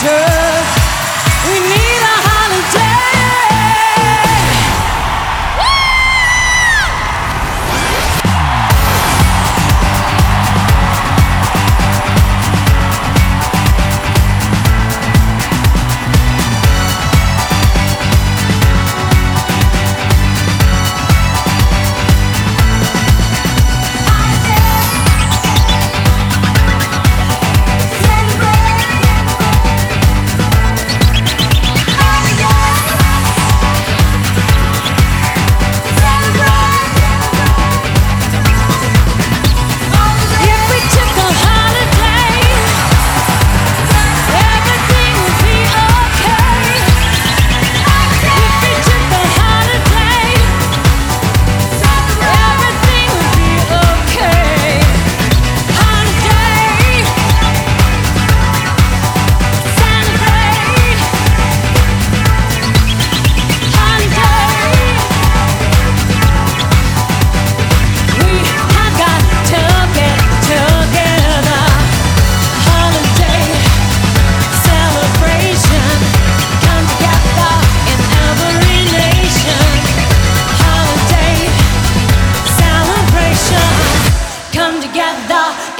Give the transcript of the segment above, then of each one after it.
turn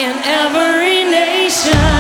in every nation.